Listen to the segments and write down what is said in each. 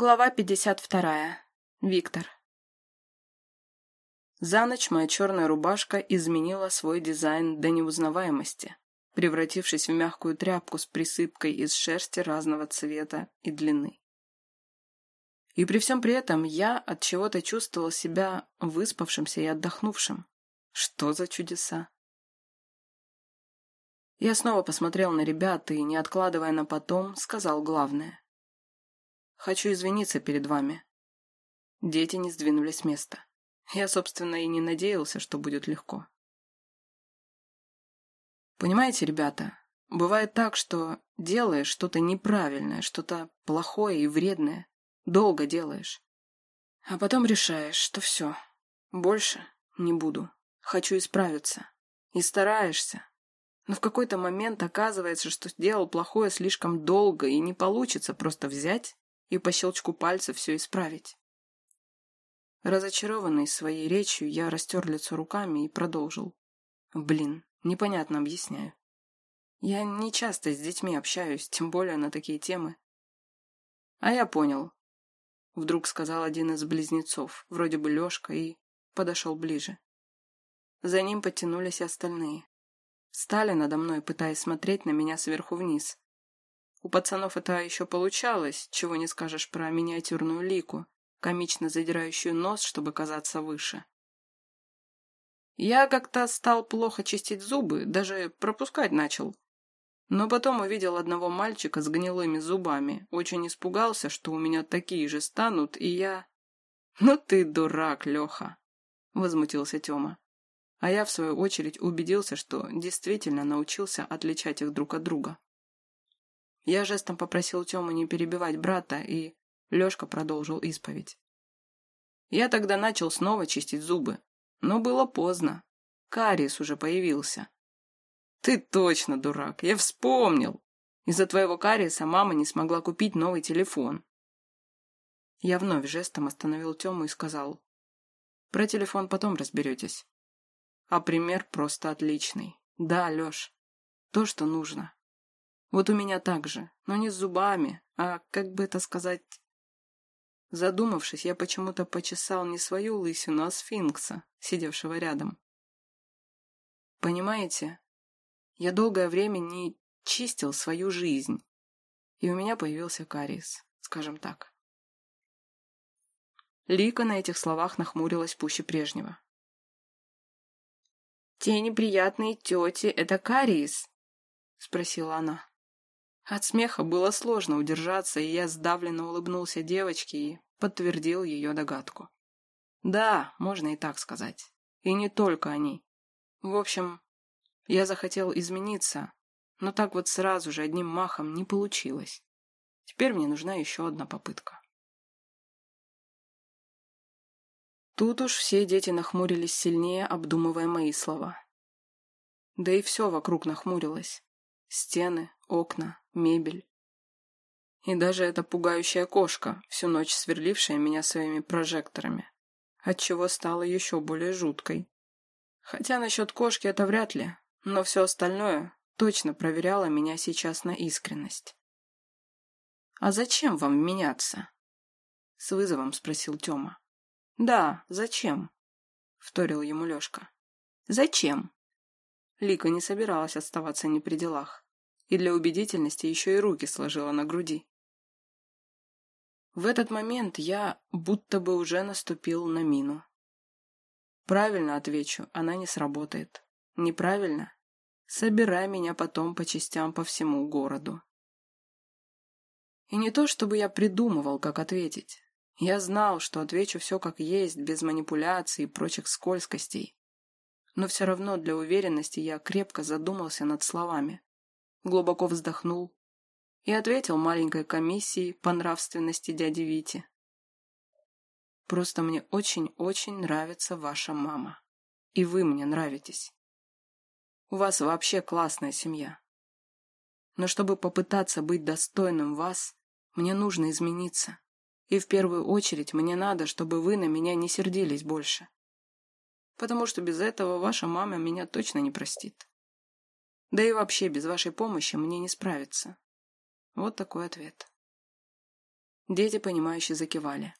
Глава 52. Виктор. За ночь моя черная рубашка изменила свой дизайн до неузнаваемости, превратившись в мягкую тряпку с присыпкой из шерсти разного цвета и длины. И при всем при этом я от чего-то чувствовал себя выспавшимся и отдохнувшим. Что за чудеса? Я снова посмотрел на ребят и, не откладывая на потом, сказал главное. Хочу извиниться перед вами. Дети не сдвинулись с места. Я, собственно, и не надеялся, что будет легко. Понимаете, ребята, бывает так, что делаешь что-то неправильное, что-то плохое и вредное, долго делаешь. А потом решаешь, что все, больше не буду, хочу исправиться. И стараешься. Но в какой-то момент оказывается, что сделал плохое слишком долго, и не получится просто взять и по щелчку пальца все исправить. Разочарованный своей речью, я растер лицо руками и продолжил. Блин, непонятно объясняю. Я не часто с детьми общаюсь, тем более на такие темы. А я понял. Вдруг сказал один из близнецов, вроде бы Лешка, и подошел ближе. За ним подтянулись остальные. Встали надо мной, пытаясь смотреть на меня сверху вниз. У пацанов это еще получалось, чего не скажешь про миниатюрную лику, комично задирающую нос, чтобы казаться выше. Я как-то стал плохо чистить зубы, даже пропускать начал. Но потом увидел одного мальчика с гнилыми зубами, очень испугался, что у меня такие же станут, и я... «Ну ты дурак, Леха!» — возмутился Тёма. А я, в свою очередь, убедился, что действительно научился отличать их друг от друга. Я жестом попросил Тему не перебивать брата, и Лешка продолжил исповедь. Я тогда начал снова чистить зубы, но было поздно. Кариес уже появился. Ты точно дурак, я вспомнил. Из-за твоего кариеса мама не смогла купить новый телефон. Я вновь жестом остановил Тему и сказал. Про телефон потом разберетесь. А пример просто отличный. Да, Леш, то, что нужно. Вот у меня так же, но не с зубами, а, как бы это сказать... Задумавшись, я почему-то почесал не свою лысину, а сфинкса, сидевшего рядом. Понимаете, я долгое время не чистил свою жизнь, и у меня появился кариес, скажем так. Лика на этих словах нахмурилась пуще прежнего. «Те неприятные тети — это кариес?» — спросила она. От смеха было сложно удержаться, и я сдавленно улыбнулся девочке и подтвердил ее догадку. Да, можно и так сказать. И не только они. В общем, я захотел измениться, но так вот сразу же одним махом не получилось. Теперь мне нужна еще одна попытка. Тут уж все дети нахмурились сильнее, обдумывая мои слова. Да и все вокруг нахмурилось. Стены, окна, мебель. И даже эта пугающая кошка, всю ночь сверлившая меня своими прожекторами, отчего стала еще более жуткой. Хотя насчет кошки это вряд ли, но все остальное точно проверяло меня сейчас на искренность. «А зачем вам меняться?» — с вызовом спросил Тёма. «Да, зачем?» — вторил ему Лёшка. «Зачем?» Лика не собиралась оставаться не при делах и для убедительности еще и руки сложила на груди. В этот момент я будто бы уже наступил на мину. Правильно отвечу, она не сработает. Неправильно? Собирай меня потом по частям по всему городу. И не то, чтобы я придумывал, как ответить. Я знал, что отвечу все как есть, без манипуляций и прочих скользкостей. Но все равно для уверенности я крепко задумался над словами глубоко вздохнул и ответил маленькой комиссии по нравственности дяди Вити. Просто мне очень-очень нравится ваша мама. И вы мне нравитесь. У вас вообще классная семья. Но чтобы попытаться быть достойным вас, мне нужно измениться. И в первую очередь мне надо, чтобы вы на меня не сердились больше. Потому что без этого ваша мама меня точно не простит. Да и вообще без вашей помощи мне не справиться. Вот такой ответ. Дети, понимающе закивали.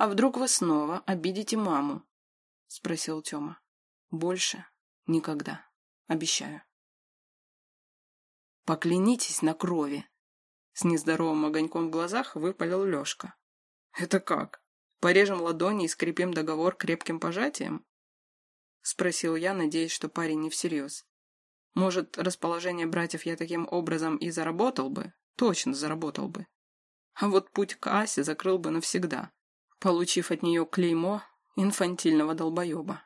«А вдруг вы снова обидите маму?» — спросил Тёма. «Больше никогда. Обещаю». «Поклянитесь на крови!» С нездоровым огоньком в глазах выпалил Лёшка. «Это как? Порежем ладони и скрепим договор крепким пожатием?» Спросил я, надеясь, что парень не всерьез. Может, расположение братьев я таким образом и заработал бы? Точно заработал бы. А вот путь к Асе закрыл бы навсегда, получив от нее клеймо инфантильного долбоеба.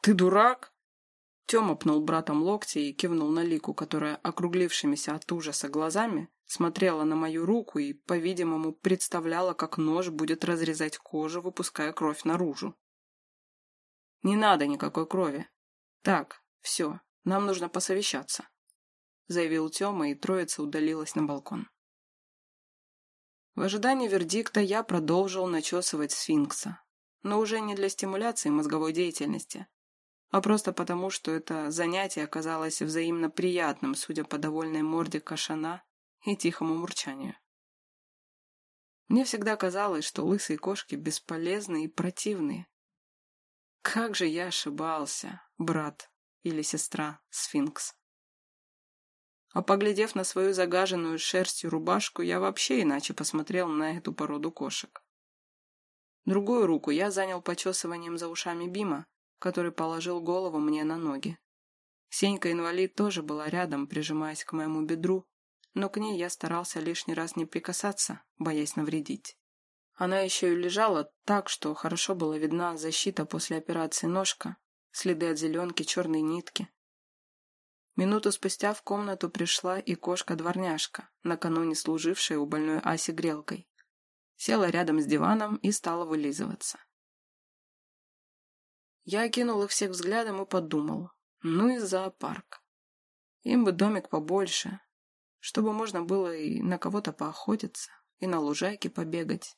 «Ты дурак?» Тёма пнул братом локти и кивнул на Лику, которая, округлившимися от ужаса глазами, смотрела на мою руку и, по-видимому, представляла, как нож будет разрезать кожу, выпуская кровь наружу. «Не надо никакой крови. Так, все, нам нужно посовещаться», — заявил Тёма, и троица удалилась на балкон. В ожидании вердикта я продолжил начесывать сфинкса, но уже не для стимуляции мозговой деятельности, а просто потому, что это занятие оказалось взаимно приятным, судя по довольной морде кашана и тихому мурчанию. Мне всегда казалось, что лысые кошки бесполезны и противные. Как же я ошибался, брат или сестра сфинкс. А поглядев на свою загаженную шерстью рубашку, я вообще иначе посмотрел на эту породу кошек. Другую руку я занял почесыванием за ушами Бима, который положил голову мне на ноги. Сенька-инвалид тоже была рядом, прижимаясь к моему бедру, но к ней я старался лишний раз не прикасаться, боясь навредить. Она еще и лежала так, что хорошо была видна защита после операции ножка, следы от зеленки, черной нитки. Минуту спустя в комнату пришла и кошка-дворняжка, накануне служившая у больной Аси грелкой. Села рядом с диваном и стала вылизываться. Я окинул их всех взглядом и подумал. Ну и зоопарк. Им бы домик побольше, чтобы можно было и на кого-то поохотиться, и на лужайке побегать.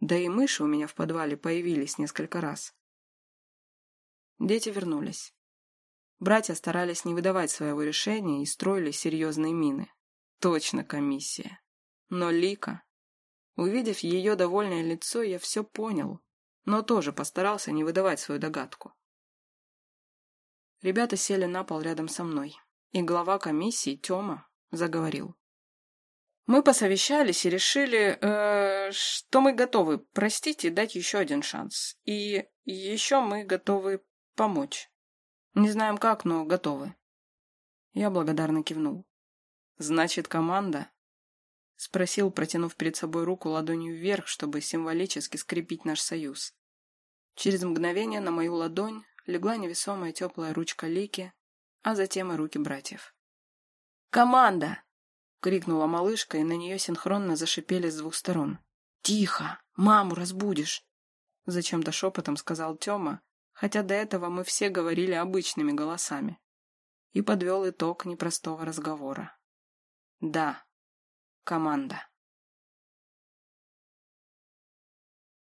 Да и мыши у меня в подвале появились несколько раз. Дети вернулись. Братья старались не выдавать своего решения и строили серьезные мины. Точно комиссия. Но Лика... Увидев ее довольное лицо, я все понял но тоже постарался не выдавать свою догадку. Ребята сели на пол рядом со мной, и глава комиссии, Тёма, заговорил. Мы посовещались и решили, э, что мы готовы простить и дать еще один шанс. И еще мы готовы помочь. Не знаем как, но готовы. Я благодарно кивнул. Значит, команда? Спросил, протянув перед собой руку ладонью вверх, чтобы символически скрепить наш союз. Через мгновение на мою ладонь легла невесомая теплая ручка Лики, а затем и руки братьев. «Команда!» — крикнула малышка, и на нее синхронно зашипели с двух сторон. «Тихо! Маму разбудишь!» Зачем-то шепотом сказал Тёма, хотя до этого мы все говорили обычными голосами. И подвел итог непростого разговора. «Да, команда».